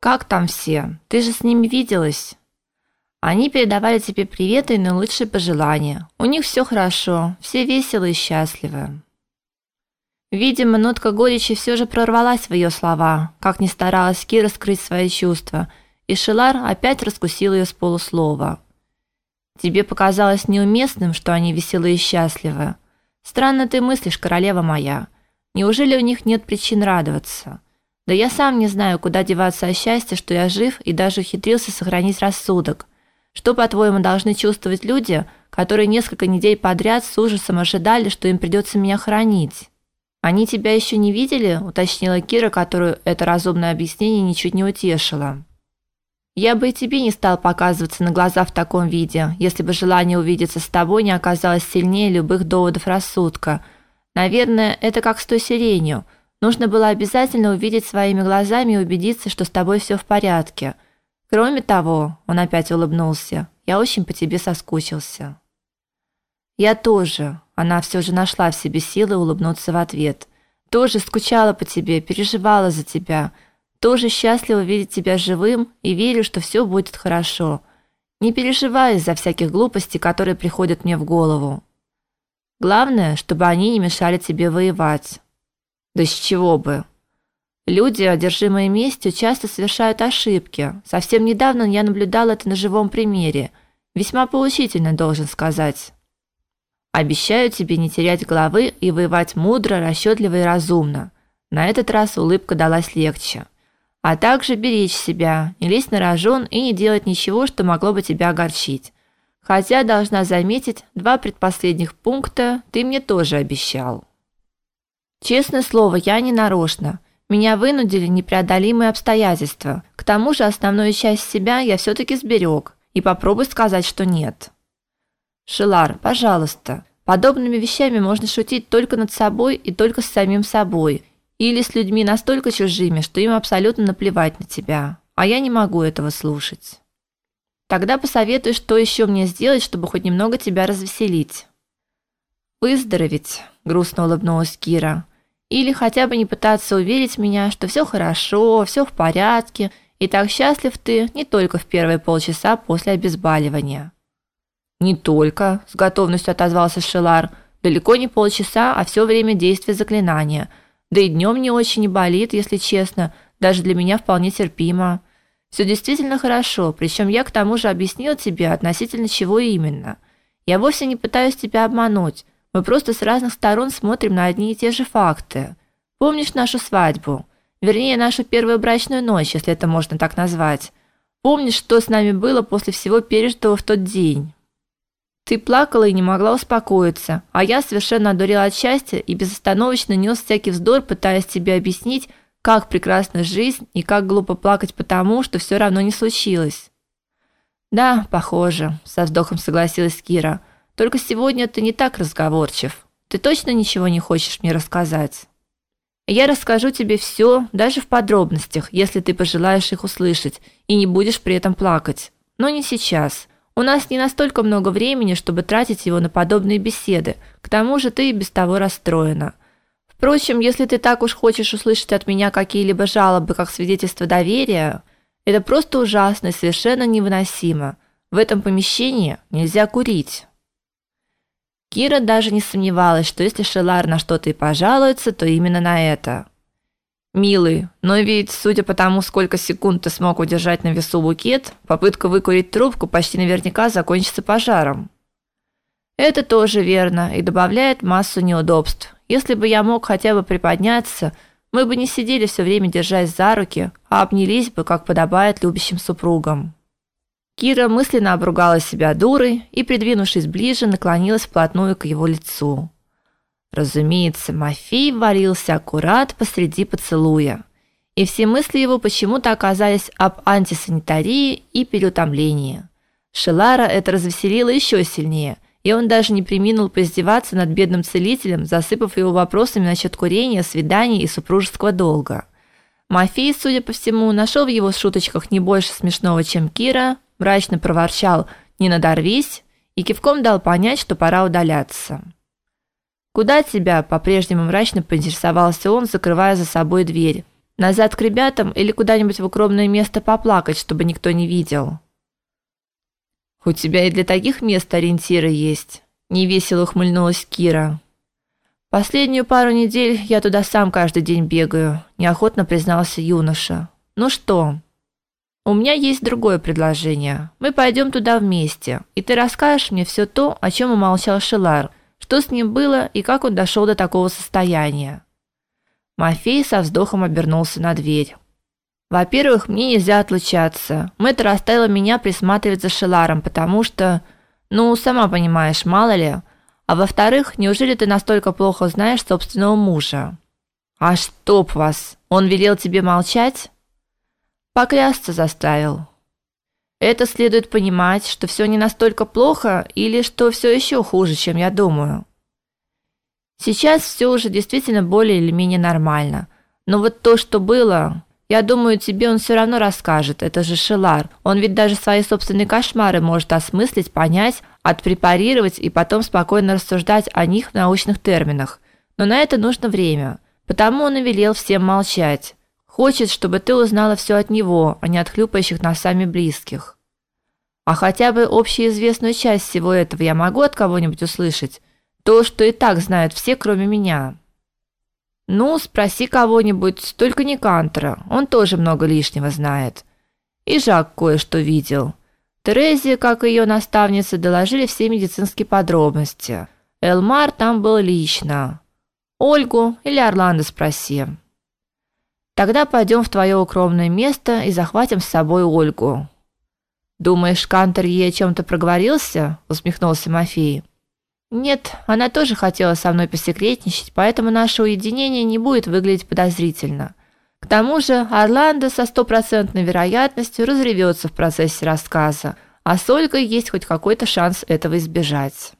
Как там все? Ты же с ними виделась? Они передавали тебе приветы и наилучшие пожелания. У них все хорошо, все веселы и счастливы. Видимо, нотка горечи все же прорвалась в ее слова, как ни старалась Кира скрыть свои чувства, и Шилар опять раскусил ее с полуслова. Тебе показалось неуместным, что они веселы и счастливы. Странно ты мыслишь, королева моя. Неужели у них нет причин радоваться? Да я сам не знаю, куда деваться от счастья, что я жив и даже ухитрился сохранить рассудок. Что, по-твоему, должны чувствовать люди, которые несколько недель подряд с ужасом ожидали, что им придется меня хоронить? Они тебя еще не видели? уточнила Кира, которую это разумное объяснение ничуть не утешило. Я бы и тебе не стал показываться на глаза в таком виде, если бы желание увидеться с тобой не оказалось сильнее любых доводов рассудка. Наверное, это как с той сиренью. Нужно было обязательно увидеть своими глазами и убедиться, что с тобой все в порядке. Кроме того, он опять улыбнулся. Я очень по тебе соскучился. Я тоже. Она все же нашла в себе силы улыбнуться в ответ. Тоже скучала по тебе, переживала за тебя. Тоже счастлива видеть тебя живым и верю, что все будет хорошо. Не переживай из-за всяких глупостей, которые приходят мне в голову. Главное, чтобы они не мешали тебе воевать. Да с чего бы? Люди, одержимые местью, часто совершают ошибки. Совсем недавно я наблюдал это на живом примере. Весьма поучительно, должен сказать. Обещаю тебе не терять головы и воевать мудро, расчетливо и разумно. На этот раз улыбка далась легче. А также беречь себя, не лезть на рожон и не делать ничего, что могло бы тебя огорчить. Хотя должна заметить, два предпоследних пункта ты мне тоже обещал. Честное слово, я не нарочно. Меня вынудили непреодолимые обстоятельства. К тому же основную часть себя я все таки сберег. И попробуй сказать, что нет. Шилар, пожалуйста. Подобными вещами можно шутить только над собой и только с самим собой, или с людьми настолько чужими, что им абсолютно наплевать на тебя. А я не могу этого слушать. Тогда посоветуй, что еще мне сделать, чтобы хоть немного тебя развеселить. Выздороветь, грустно улыбнулась Кира. Или хотя бы не пытаться уверить меня, что все хорошо, все в порядке, и так счастлив ты не только в первые полчаса после обезболивания. Не только, с готовностью отозвался Шелар. Далеко не полчаса, а все время действия заклинания. Да и днем не очень и болит, если честно, даже для меня вполне терпимо. Все действительно хорошо, причем я к тому же объяснил тебе относительно чего именно. Я вовсе не пытаюсь тебя обмануть. Мы просто с разных сторон смотрим на одни и те же факты. Помнишь нашу свадьбу? Вернее, нашу первую брачную ночь, если это можно так назвать. Помнишь, что с нами было после всего пережитого в тот день? Ты плакала и не могла успокоиться, а я совершенно одурела от счастья и безостановочно нес всякий вздор, пытаясь тебе объяснить, как прекрасна жизнь и как глупо плакать потому, что все равно не случилось. Да, похоже, со вздохом согласилась Кира. Только сегодня ты не так разговорчив. Ты точно ничего не хочешь мне рассказать? Я расскажу тебе все, даже в подробностях, если ты пожелаешь их услышать и не будешь при этом плакать. Но не сейчас. У нас не настолько много времени, чтобы тратить его на подобные беседы. К тому же ты и без того расстроена. Впрочем, если ты так уж хочешь услышать от меня какие-либо жалобы как свидетельство доверия, это просто ужасно совершенно невыносимо. В этом помещении нельзя курить. Кира даже не сомневалась, что если Шелар на что-то и пожалуется, то именно на это. Милый, но ведь, судя по тому, сколько секунд ты смог удержать на весу букет, попытка выкурить трубку почти наверняка закончится пожаром. Это тоже верно и добавляет массу неудобств. Если бы я мог хотя бы приподняться, мы бы не сидели все время держась за руки, а обнялись бы, как подобает любящим супругам. Кира мысленно обругала себя дурой и, придвинувшись ближе, наклонилась вплотную к его лицу. Разумеется, Мафей варился аккурат посреди поцелуя, и все мысли его почему-то оказались об антисанитарии и переутомлении. Шелара это развеселило еще сильнее, и он даже не преминул поиздеваться над бедным целителем, засыпав его вопросами насчет курения, свиданий и супружеского долга. Мафей, судя по всему, нашел в его шуточках не больше смешного, чем Кира, мрачно проворчал: "Не надорвись" и кивком дал понять, что пора удаляться. Куда тебя? по-прежнему мрачно поинтересовался он, закрывая за собой дверь. Назад к ребятам или куда-нибудь в укромное место поплакать, чтобы никто не видел. У тебя и для таких мест ориентиры есть, невесело ухмыльнулась Кира. Последнюю пару недель я туда сам каждый день бегаю, неохотно признался юноша. Ну что? У меня есть другое предложение. Мы пойдем туда вместе, и ты расскажешь мне все то, о чем умолчал Шелар, что с ним было и как он дошел до такого состояния. Мафей со вздохом обернулся на дверь. Во-первых, мне нельзя отлучаться. Мэтр оставила меня присматривать за Шеларом, потому что, ну, сама понимаешь, мало ли. А во-вторых, неужели ты настолько плохо знаешь собственного мужа? А чтоб вас, он велел тебе молчать? Поклясться заставил. Это следует понимать, что все не настолько плохо или что все еще хуже, чем я думаю. Сейчас все уже действительно более или менее нормально. Но вот то, что было, я думаю, тебе он все равно расскажет. Это же Шелар. Он ведь даже свои собственные кошмары может осмыслить, понять, отпрепарировать и потом спокойно рассуждать о них в научных терминах. Но на это нужно время. Потому он и велел всем молчать. Хочет, чтобы ты узнала все от него, а не от хлюпающих носами близких. А хотя бы общеизвестную часть всего этого я могу от кого-нибудь услышать, то, что и так знают все, кроме меня. Ну, спроси кого-нибудь, только не Кантера. Он тоже много лишнего знает. И Жак кое-что видел. Терезе, как и ее наставница, доложили все медицинские подробности. Элмар там был лично. Ольгу или Орландо спроси. Тогда пойдем в твое укромное место и захватим с собой Ольгу. Думаешь, Кантер ей о чем то проговорился? усмехнулся Мафей. Нет, она тоже хотела со мной посекретничать, поэтому наше уединение не будет выглядеть подозрительно. К тому же, Орландо со стопроцентной вероятностью разревется в процессе рассказа, а с Ольгой есть хоть какой-то шанс этого избежать.